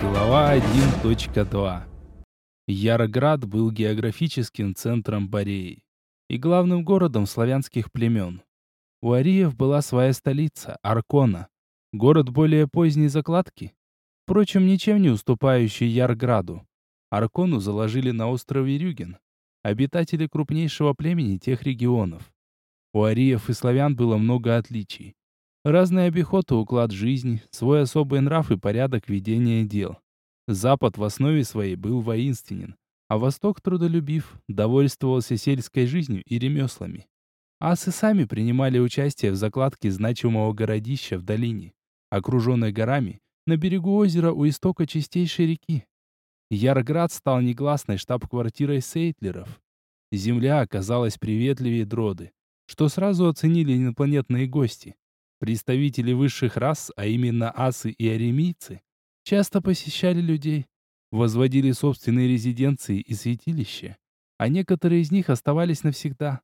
Глава 1.2 Яроград был географическим центром Бореи и главным городом славянских племен. У ариев была своя столица, Аркона, город более поздней закладки, впрочем, ничем не уступающий Ярграду. Аркону заложили на острове Рюген, обитатели крупнейшего племени тех регионов. У ариев и славян было много отличий. Разный обиход и уклад жизни, свой особый нрав и порядок ведения дел. Запад в основе своей был воинственен, а Восток трудолюбив, довольствовался сельской жизнью и ремеслами. Асы сами принимали участие в закладке значимого городища в долине, окруженной горами, на берегу озера у истока чистейшей реки. Ярград стал негласной штаб-квартирой Сейтлеров. Земля оказалась приветливее Дроды, что сразу оценили инопланетные гости. Представители высших рас, а именно асы и аремийцы, часто посещали людей, возводили собственные резиденции и святилища, а некоторые из них оставались навсегда.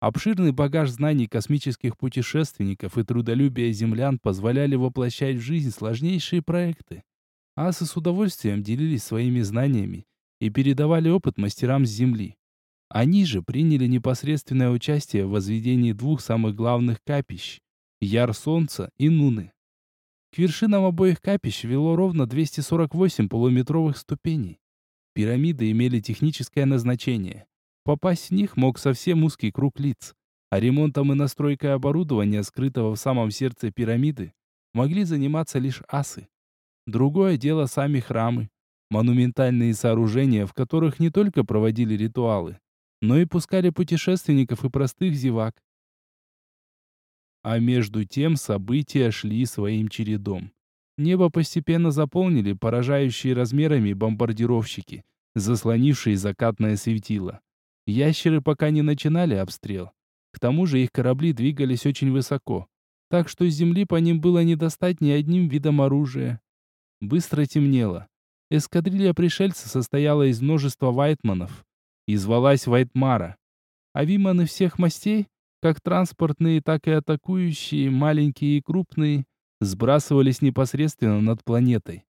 Обширный багаж знаний космических путешественников и трудолюбие землян позволяли воплощать в жизнь сложнейшие проекты. Асы с удовольствием делились своими знаниями и передавали опыт мастерам с Земли. Они же приняли непосредственное участие в возведении двух самых главных капищ Яр Солнца и Нуны. К вершинам обоих капищ вело ровно 248 полуметровых ступеней. Пирамиды имели техническое назначение. Попасть в них мог совсем узкий круг лиц, а ремонтом и настройкой оборудования, скрытого в самом сердце пирамиды, могли заниматься лишь асы. Другое дело сами храмы, монументальные сооружения, в которых не только проводили ритуалы, но и пускали путешественников и простых зевак. А между тем события шли своим чередом. Небо постепенно заполнили поражающие размерами бомбардировщики, заслонившие закатное светило. Ящеры пока не начинали обстрел. К тому же их корабли двигались очень высоко, так что с земли по ним было не достать ни одним видом оружия. Быстро темнело. Эскадрилья пришельцев состояла из множества вайтманов и звалась Вайтмара. А виманы всех мастей как транспортные, так и атакующие, маленькие и крупные, сбрасывались непосредственно над планетой.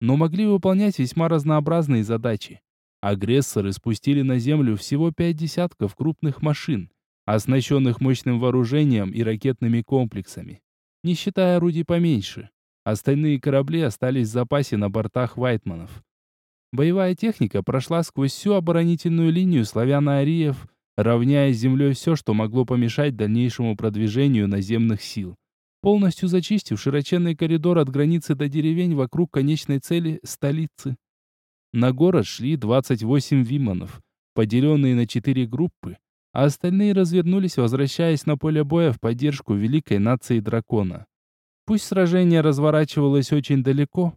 Но могли выполнять весьма разнообразные задачи. Агрессоры спустили на Землю всего пять десятков крупных машин, оснащенных мощным вооружением и ракетными комплексами, не считая орудий поменьше. Остальные корабли остались в запасе на бортах Вайтманов. Боевая техника прошла сквозь всю оборонительную линию славяно-ариев равняя с землей все, что могло помешать дальнейшему продвижению наземных сил, полностью зачистив широченный коридор от границы до деревень вокруг конечной цели – столицы. На город шли 28 виманов, поделенные на четыре группы, а остальные развернулись, возвращаясь на поле боя в поддержку великой нации дракона. Пусть сражение разворачивалось очень далеко,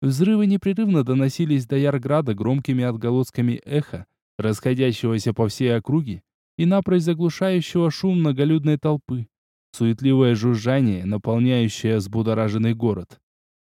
взрывы непрерывно доносились до Ярграда громкими отголосками эха, расходящегося по всей округе и напрочь заглушающего шум многолюдной толпы, суетливое жужжание, наполняющее взбудораженный город.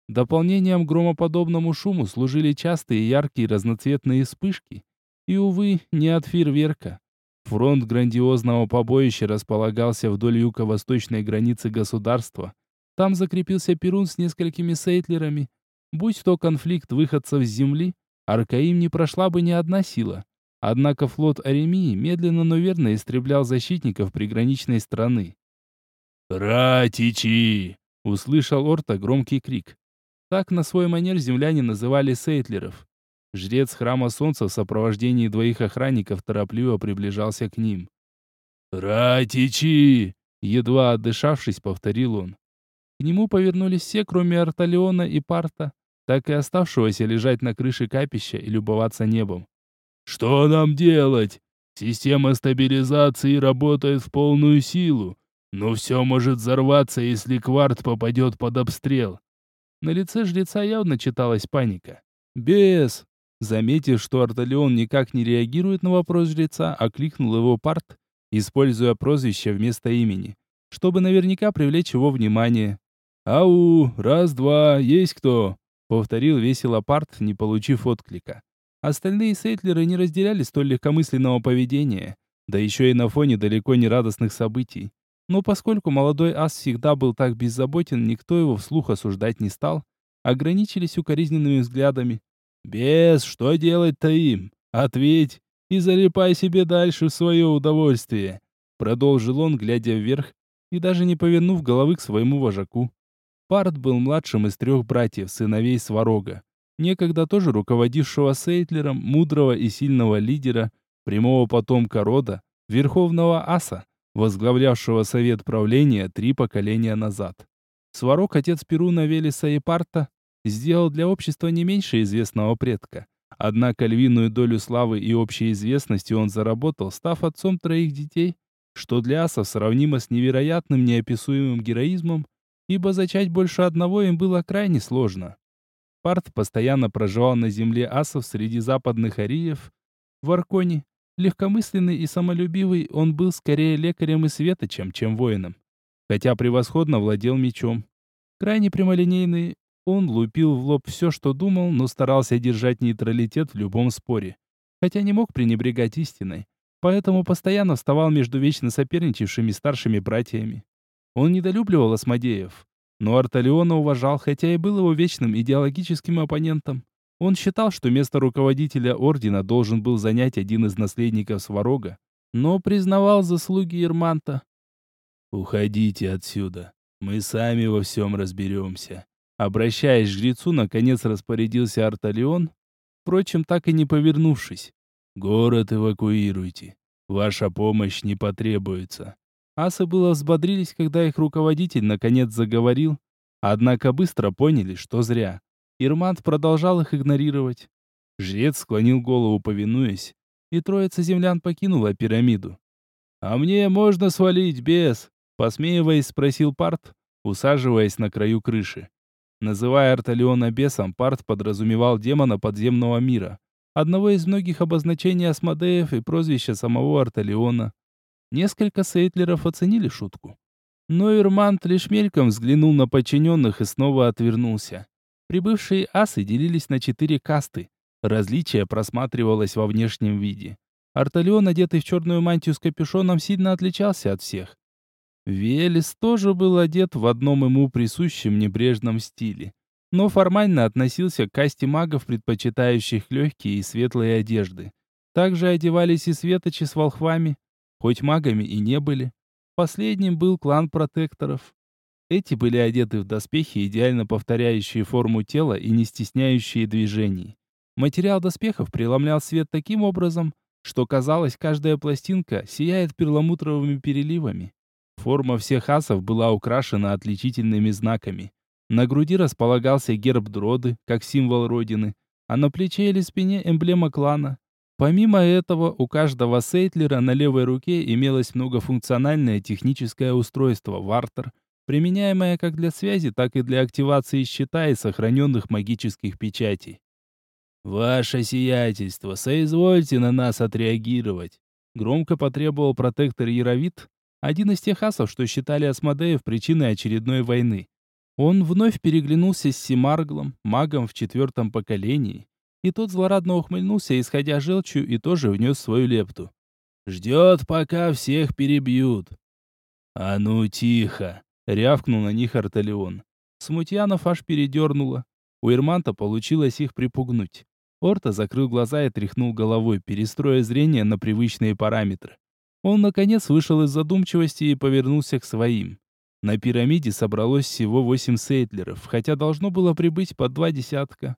Дополнением громоподобному шуму служили частые яркие разноцветные вспышки, и, увы, не от фейерверка. Фронт грандиозного побоища располагался вдоль юго-восточной границы государства. Там закрепился Перун с несколькими сейтлерами. Будь то конфликт выходцев с земли, Аркаим не прошла бы ни одна сила. Однако флот Аремии медленно, но верно истреблял защитников приграничной страны. «Ратичи!» — услышал Орта громкий крик. Так на свой манер земляне называли сейтлеров. Жрец храма солнца в сопровождении двоих охранников торопливо приближался к ним. «Ратичи!» — едва отдышавшись, повторил он. К нему повернулись все, кроме Арталиона и Парта, так и оставшегося лежать на крыше капища и любоваться небом. Что нам делать? Система стабилизации работает в полную силу, но все может взорваться, если кварт попадет под обстрел. На лице жреца явно читалась паника. «Бес!» Заметив, что Арталион никак не реагирует на вопрос жреца, окликнул его парт, используя прозвище вместо имени, чтобы наверняка привлечь его внимание. «Ау! Раз-два! Есть кто?» — повторил весело парт, не получив отклика. Остальные сейтлеры не разделяли столь легкомысленного поведения, да еще и на фоне далеко не радостных событий. Но поскольку молодой ас всегда был так беззаботен, никто его вслух осуждать не стал, ограничились укоризненными взглядами. «Бес, что делать-то им? Ответь и залипай себе дальше в свое удовольствие!» Продолжил он, глядя вверх и даже не повернув головы к своему вожаку. Парт был младшим из трех братьев, сыновей Сварога, некогда тоже руководившего Сейтлером, мудрого и сильного лидера, прямого потомка рода, верховного аса, возглавлявшего совет правления три поколения назад. Сварог, отец Перуна Велеса и Парта, сделал для общества не меньше известного предка. Однако львиную долю славы и общей известности он заработал, став отцом троих детей, что для асов сравнимо с невероятным неописуемым героизмом, ибо зачать больше одного им было крайне сложно. Парт постоянно проживал на земле асов среди западных ариев. В Арконе, легкомысленный и самолюбивый, он был скорее лекарем и светочем, чем воином, хотя превосходно владел мечом. Крайне прямолинейный, он лупил в лоб все, что думал, но старался держать нейтралитет в любом споре. Хотя не мог пренебрегать истиной. Поэтому постоянно вставал между вечно соперничавшими старшими братьями. Он недолюбливал Осмодеев, но Арталиона уважал, хотя и был его вечным идеологическим оппонентом. Он считал, что место руководителя ордена должен был занять один из наследников Сварога, но признавал заслуги Ирманта. «Уходите отсюда, мы сами во всем разберемся», Обращаясь к жрецу, наконец распорядился Арталион, впрочем, так и не повернувшись. «Город эвакуируйте. Ваша помощь не потребуется». Асы было взбодрились, когда их руководитель наконец заговорил, однако быстро поняли, что зря. Ирмант продолжал их игнорировать. Жрец склонил голову, повинуясь, и троица землян покинула пирамиду. «А мне можно свалить, без?» Посмеиваясь, спросил Парт, усаживаясь на краю крыши. Называя Арталиона бесом, Парт подразумевал демона подземного мира, одного из многих обозначений Асмодеев и прозвища самого Арталиона. Несколько сейтлеров оценили шутку. Но Ирмант лишь мельком взглянул на подчиненных и снова отвернулся. Прибывшие асы делились на четыре касты. Различие просматривалось во внешнем виде. Арталион, одетый в черную мантию с капюшоном, сильно отличался от всех. Велес тоже был одет в одном ему присущем небрежном стиле, но формально относился к касте магов, предпочитающих легкие и светлые одежды. Также одевались и светочи с волхвами, хоть магами и не были. Последним был клан протекторов. Эти были одеты в доспехи, идеально повторяющие форму тела и не стесняющие движений. Материал доспехов преломлял свет таким образом, что казалось, каждая пластинка сияет перламутровыми переливами. Форма всех асов была украшена отличительными знаками. На груди располагался герб Дроды, как символ родины, а на плече или спине эмблема клана. Помимо этого, у каждого сейтлера на левой руке имелось многофункциональное техническое устройство «Вартер», применяемое как для связи, так и для активации щита и сохраненных магических печатей. «Ваше сиятельство, соизвольте на нас отреагировать», громко потребовал протектор Яровит, один из тех асов, что считали Асмодеев причиной очередной войны. Он вновь переглянулся с Симарглом, магом в четвертом поколении, и тот злорадно ухмыльнулся, исходя желчью, и тоже внес свою лепту. «Ждет, пока всех перебьют». «А ну, тихо!» — рявкнул на них Арталион. Смутьянов аж передернуло. У Ирманта получилось их припугнуть. Орта закрыл глаза и тряхнул головой, перестроя зрение на привычные параметры. Он, наконец, вышел из задумчивости и повернулся к своим. На пирамиде собралось всего восемь сейтлеров, хотя должно было прибыть по два десятка.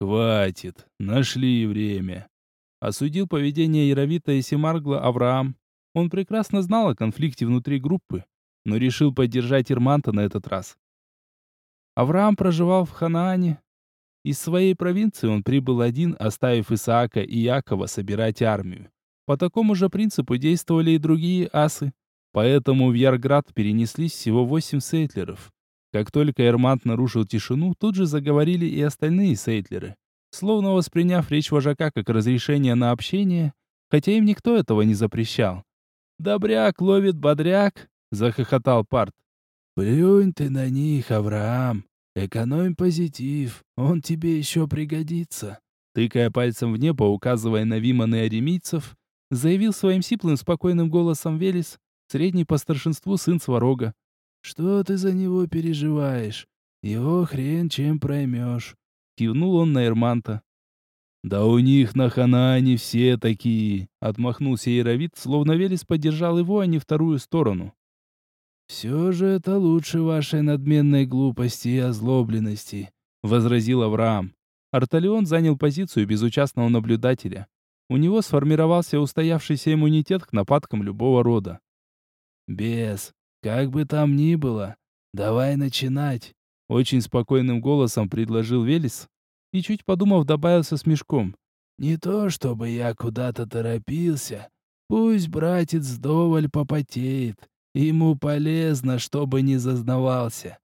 «Хватит, нашли время», — осудил поведение Яровита и Семаргла Авраам. Он прекрасно знал о конфликте внутри группы, но решил поддержать Ирманта на этот раз. Авраам проживал в Ханаане. Из своей провинции он прибыл один, оставив Исаака и Якова собирать армию. По такому же принципу действовали и другие асы. Поэтому в Ярград перенеслись всего восемь сейтлеров. Как только Эрмант нарушил тишину, тут же заговорили и остальные сейтлеры. Словно восприняв речь вожака как разрешение на общение, хотя им никто этого не запрещал. «Добряк ловит бодряк!» — захохотал Парт. «Плюнь ты на них, Авраам! Экономь позитив, он тебе еще пригодится!» Тыкая пальцем в небо, указывая на Виман и аремийцев, заявил своим сиплым спокойным голосом Велес, средний по старшинству сын Сварога. «Что ты за него переживаешь? Его хрен чем проймешь. Кивнул он на Эрманта. «Да у них на Ханаане все такие!» — отмахнулся Яровит, словно Велес поддержал его, а не вторую сторону. «Все же это лучше вашей надменной глупости и озлобленности», — возразил Авраам. Арталион занял позицию безучастного наблюдателя. У него сформировался устоявшийся иммунитет к нападкам любого рода. «Бес, как бы там ни было, давай начинать», — очень спокойным голосом предложил Велес и, чуть подумав, добавил со смешком. «Не то, чтобы я куда-то торопился. Пусть братец вдоволь попотеет. Ему полезно, чтобы не зазнавался.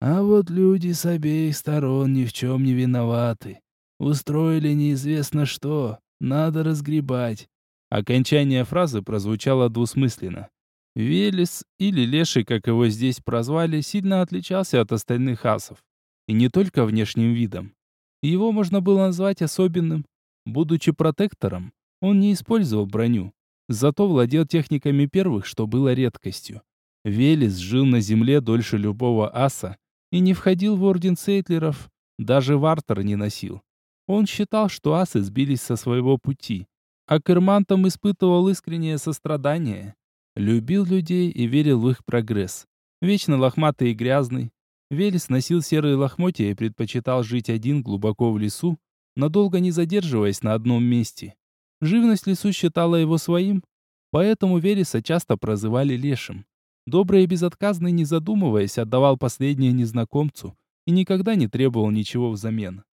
А вот люди с обеих сторон ни в чем не виноваты. Устроили неизвестно что, надо разгребать. Окончание фразы прозвучало двусмысленно. Велес, или Леший, как его здесь прозвали, сильно отличался от остальных асов. И не только внешним видом. Его можно было назвать особенным. Будучи протектором, он не использовал броню, Зато владел техниками первых, что было редкостью. Велес жил на земле дольше любого аса и не входил в орден сейтлеров, даже вартер не носил. Он считал, что асы сбились со своего пути, а к эрмантам испытывал искреннее сострадание. Любил людей и верил в их прогресс. Вечно лохматый и грязный. Велес носил серые лохмотья и предпочитал жить один глубоко в лесу, надолго не задерживаясь на одном месте. Живность лесу считала его своим, поэтому Вереса часто прозывали лешим. Добрый и безотказный, не задумываясь, отдавал последнее незнакомцу и никогда не требовал ничего взамен.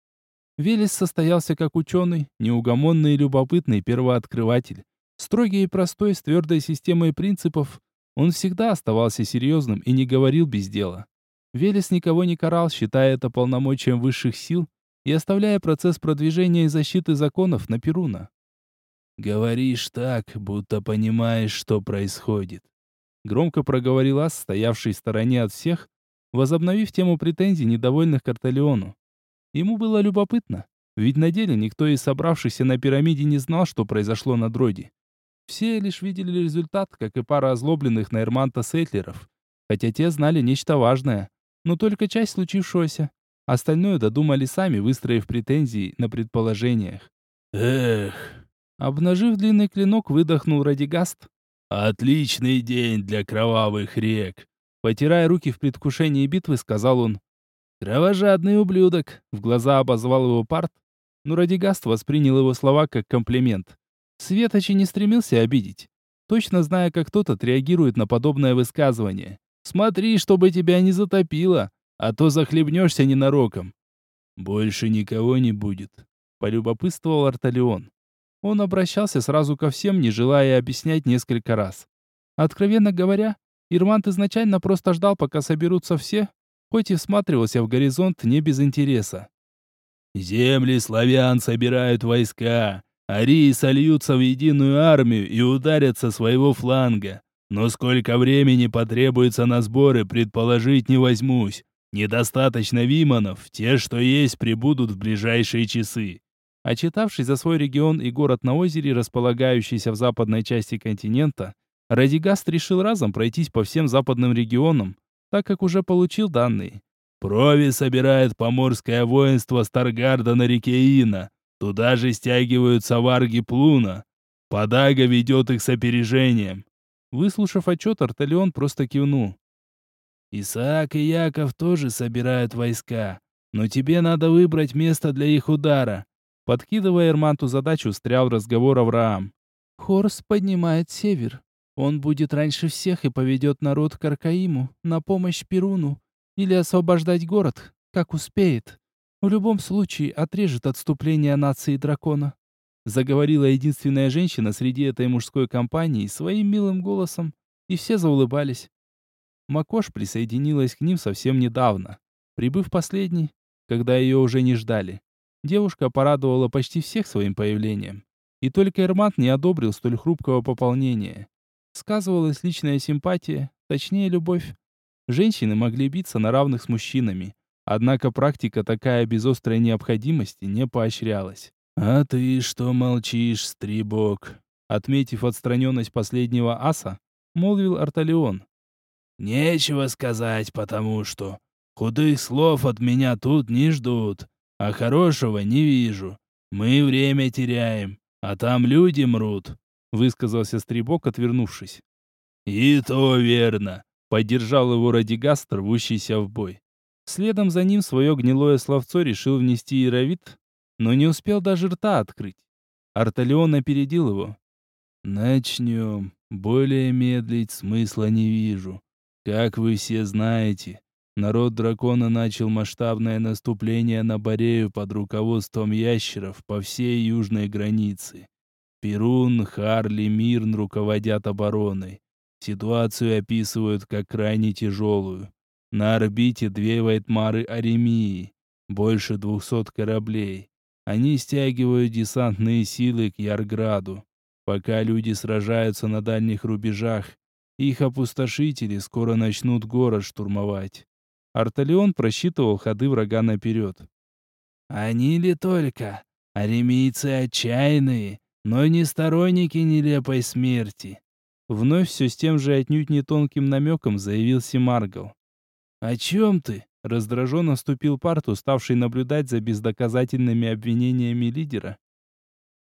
Велес состоялся как ученый, неугомонный и любопытный первооткрыватель. Строгий и простой, с твердой системой принципов, он всегда оставался серьезным и не говорил без дела. Велес никого не карал, считая это полномочием высших сил и оставляя процесс продвижения и защиты законов на Перуна. «Говоришь так, будто понимаешь, что происходит». Громко проговорил Ас, стоявший в стороне от всех, возобновив тему претензий, недовольных Карталиону. Ему было любопытно, ведь на деле никто из собравшихся на пирамиде не знал, что произошло на дроиде. Все лишь видели результат, как и пара озлобленных на Эрманта Сетлеров, хотя те знали нечто важное, но только часть случившегося. Остальное додумали сами, выстроив претензии на предположениях. «Эх!» Обнажив длинный клинок, выдохнул Радигаст. «Отличный день для кровавых рек!» Потирая руки в предвкушении битвы, сказал он. «Кровожадный ублюдок!» В глаза обозвал его парт, но Радигаст воспринял его слова как комплимент. Светочи не стремился обидеть, точно зная, как тот отреагирует на подобное высказывание. «Смотри, чтобы тебя не затопило, а то захлебнешься ненароком». «Больше никого не будет», — полюбопытствовал Арталион. Он обращался сразу ко всем, не желая объяснять несколько раз. Откровенно говоря, Ирмант изначально просто ждал, пока соберутся все, хоть и всматривался в горизонт не без интереса. «Земли славян собирают войска, арии сольются в единую армию и ударят со своего фланга. Но сколько времени потребуется на сборы, предположить не возьмусь. Недостаточно виманов, те, что есть, прибудут в ближайшие часы. Отчитавшись за свой регион и город на озере, располагающийся в западной части континента, Радигаст решил разом пройтись по всем западным регионам, так как уже получил данные. Прови собирает поморское воинство Старгарда на реке Ина. Туда же стягиваются варги Плуна. Подага ведет их с опережением. Выслушав отчет, Арталион просто кивнул. «Исаак и Яков тоже собирают войска, но тебе надо выбрать место для их удара. Подкидывая Эрманту задачу, встрял разговор Авраам. «Хорс поднимает север. Он будет раньше всех и поведет народ к Аркаиму, на помощь Перуну, или освобождать город, как успеет. В любом случае отрежет отступление нации дракона», заговорила единственная женщина среди этой мужской компании своим милым голосом, и все заулыбались. Макош присоединилась к ним совсем недавно, прибыв последней, когда ее уже не ждали. Девушка порадовала почти всех своим появлением. И только Эрмат не одобрил столь хрупкого пополнения. Сказывалась личная симпатия, точнее любовь. Женщины могли биться на равных с мужчинами. Однако практика такая без острой необходимости не поощрялась. «А ты что молчишь, стрибок?» Отметив отстраненность последнего аса, молвил Арталион. «Нечего сказать, потому что Худых слов от меня тут не ждут, а хорошего не вижу. Мы время теряем, а там люди мрут», — высказался Стребок, отвернувшись. «И то верно», — поддержал его Радигастр, рвущийся в бой. Следом за ним свое гнилое словцо решил внести Яровит, но не успел даже рта открыть. Арталион опередил его. «Начнем. Более медлить смысла не вижу. Как вы все знаете, народ дракона начал масштабное наступление на Борею под руководством ящеров по всей южной границе. Перун, Харли, Мирн руководят обороной. Ситуацию описывают как крайне тяжелую. На орбите две Вайтмары Аремии, больше двухсот кораблей. Они стягивают десантные силы к Ярграду. Пока люди сражаются на дальних рубежах, их опустошители скоро начнут город штурмовать. Арталион просчитывал ходы врага наперед. «Они ли только? Аремийцы отчаянные, но не сторонники нелепой смерти. Вновь все с тем же отнюдь не тонким намеком заявил Симаргл. «О чем ты?» — раздраженно вступил Парт, уставший наблюдать за бездоказательными обвинениями лидера.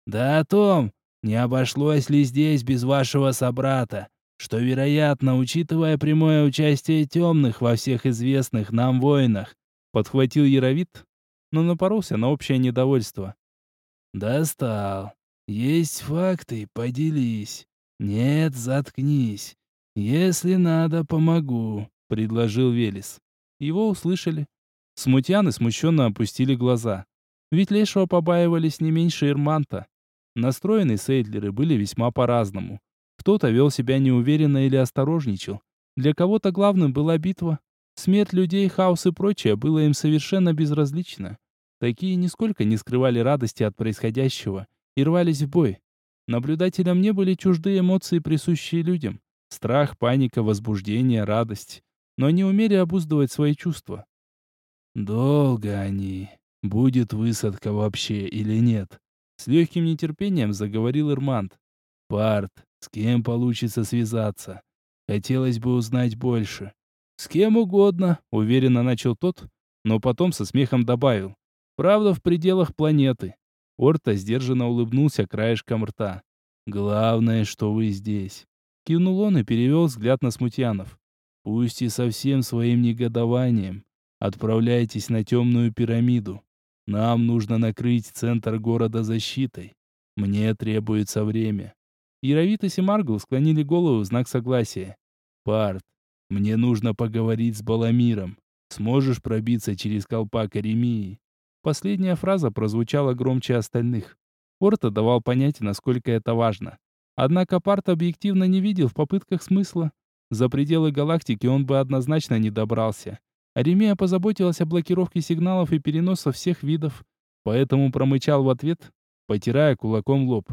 «Да о том, не обошлось ли здесь без вашего собрата, что, вероятно, учитывая прямое участие темных во всех известных нам войнах, подхватил Яровит, но напоролся на общее недовольство. «Достал. Есть факты, поделись. «Нет, заткнись. Если надо, помогу», — предложил Велес. Его услышали. Смутьяны смущенно опустили глаза. Ведь Лешего побаивались не меньше Ирманта. Настроенные сейдлеры были весьма по-разному. Кто-то вел себя неуверенно или осторожничал. Для кого-то главным была битва. Смерть людей, хаос и прочее было им совершенно безразлично. Такие нисколько не скрывали радости от происходящего и рвались в бой. Наблюдателям не были чужды эмоции, присущие людям. Страх, паника, возбуждение, радость. Но они умели обуздывать свои чувства. «Долго они. Будет высадка вообще или нет?» С легким нетерпением заговорил Ирмант. «Парт, с кем получится связаться? Хотелось бы узнать больше». «С кем угодно», — уверенно начал тот, но потом со смехом добавил. «Правда, в пределах планеты. Орта сдержанно улыбнулся краешком рта. «Главное, что вы здесь». Кивнул он и перевел взгляд на смутьянов. «Пусть и со всем своим негодованием. Отправляйтесь на темную пирамиду. Нам нужно накрыть центр города защитой. Мне требуется время». Яровитос и Маргл склонили голову в знак согласия. «Парт, мне нужно поговорить с Баламиром. Сможешь пробиться через колпак Аремии?» Последняя фраза прозвучала громче остальных. Орта давал понять, насколько это важно. Однако Парт объективно не видел в попытках смысла. За пределы галактики он бы однозначно не добрался. Аремия позаботилась о блокировке сигналов и переноса всех видов, поэтому промычал в ответ, потирая кулаком лоб.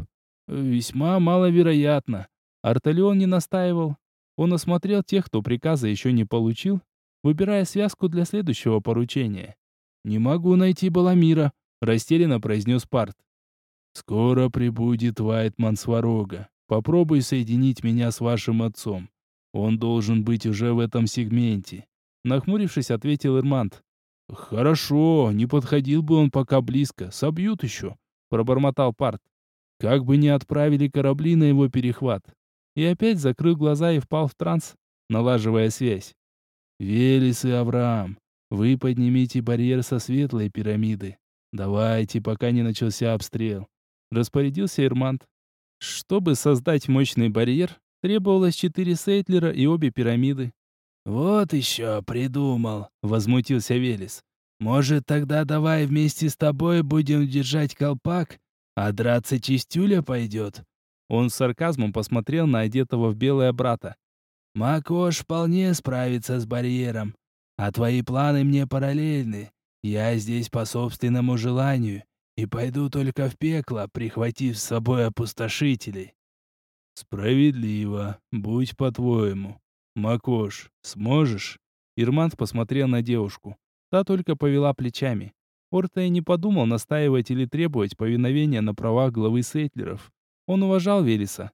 «Весьма маловероятно». Арталион не настаивал. Он осмотрел тех, кто приказа еще не получил, выбирая связку для следующего поручения. «Не могу найти Баламира», — растерянно произнес Парт. «Скоро прибудет Вайтман Сварога. Попробуй соединить меня с вашим отцом. Он должен быть уже в этом сегменте», — нахмурившись, ответил Ирмант. «Хорошо, не подходил бы он пока близко, собьют еще», — пробормотал Парт. «Как бы не отправили корабли на его перехват». И опять закрыл глаза и впал в транс, налаживая связь. «Велес и Авраам, вы поднимите барьер со светлой пирамиды. Давайте, пока не начался обстрел. Распорядился Ирмант. Чтобы создать мощный барьер, требовалось четыре сейтлера и обе пирамиды. «Вот еще придумал», — возмутился Велес. «Может, тогда давай вместе с тобой будем держать колпак, а драться чистюля пойдет?» Он с сарказмом посмотрел на одетого в белое брата. «Макош вполне справится с барьером. А твои планы мне параллельны. Я здесь по собственному желанию и пойду только в пекло, прихватив с собой опустошителей. Справедливо, будь по-твоему. Макош, сможешь? Ирмант посмотрел на девушку. Та только повела плечами. Орта и не подумал настаивать или требовать повиновения на правах главы Сейтлеров. Он уважал Велеса.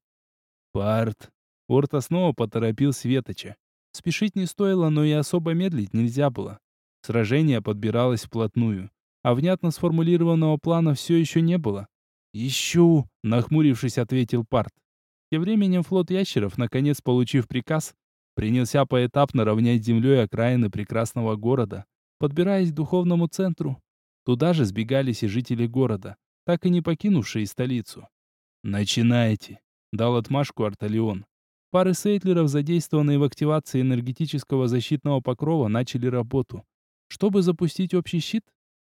Парт. Орта снова поторопил Светоча. Спешить не стоило, но и особо медлить нельзя было. Сражение подбиралось вплотную, а внятно сформулированного плана все еще не было. «Ищу!» — нахмурившись, ответил Парт. Тем временем флот ящеров, наконец получив приказ, принялся поэтапно равнять землей окраины прекрасного города, подбираясь к духовному центру. Туда же сбегались и жители города, так и не покинувшие столицу. «Начинайте!» — дал отмашку Арталион. Пары сейтлеров, задействованные в активации энергетического защитного покрова, начали работу. Чтобы запустить общий щит,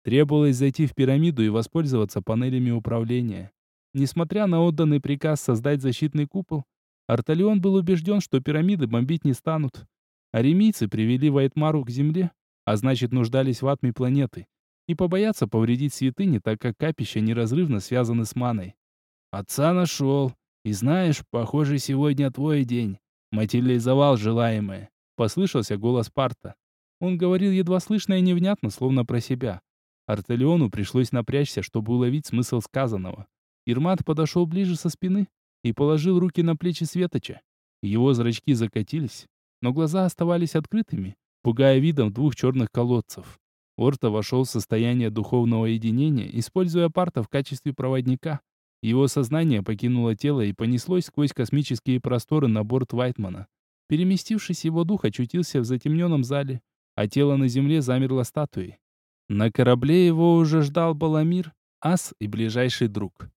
требовалось зайти в пирамиду и воспользоваться панелями управления. Несмотря на отданный приказ создать защитный купол, Арталион был убежден, что пирамиды бомбить не станут. Аремийцы привели Вайтмару к земле, а значит нуждались в атме планеты, и побоятся повредить святыни, так как капища неразрывно связаны с маной. «Отца нашел, и знаешь, похоже, сегодня твой день. Материализовал желаемое», — послышался голос Парта. Он говорил едва слышно и невнятно, словно про себя. Арталиону пришлось напрячься, чтобы уловить смысл сказанного. Ирмат подошел ближе со спины и положил руки на плечи Светоча. Его зрачки закатились, но глаза оставались открытыми, пугая видом двух черных колодцев. Орта вошел в состояние духовного единения, используя парта в качестве проводника. Его сознание покинуло тело и понеслось сквозь космические просторы на борт Вайтмана. Переместившись, его дух очутился в затемненном зале, а тело на земле замерло статуей. На корабле его уже ждал Баламир, ас и ближайший друг.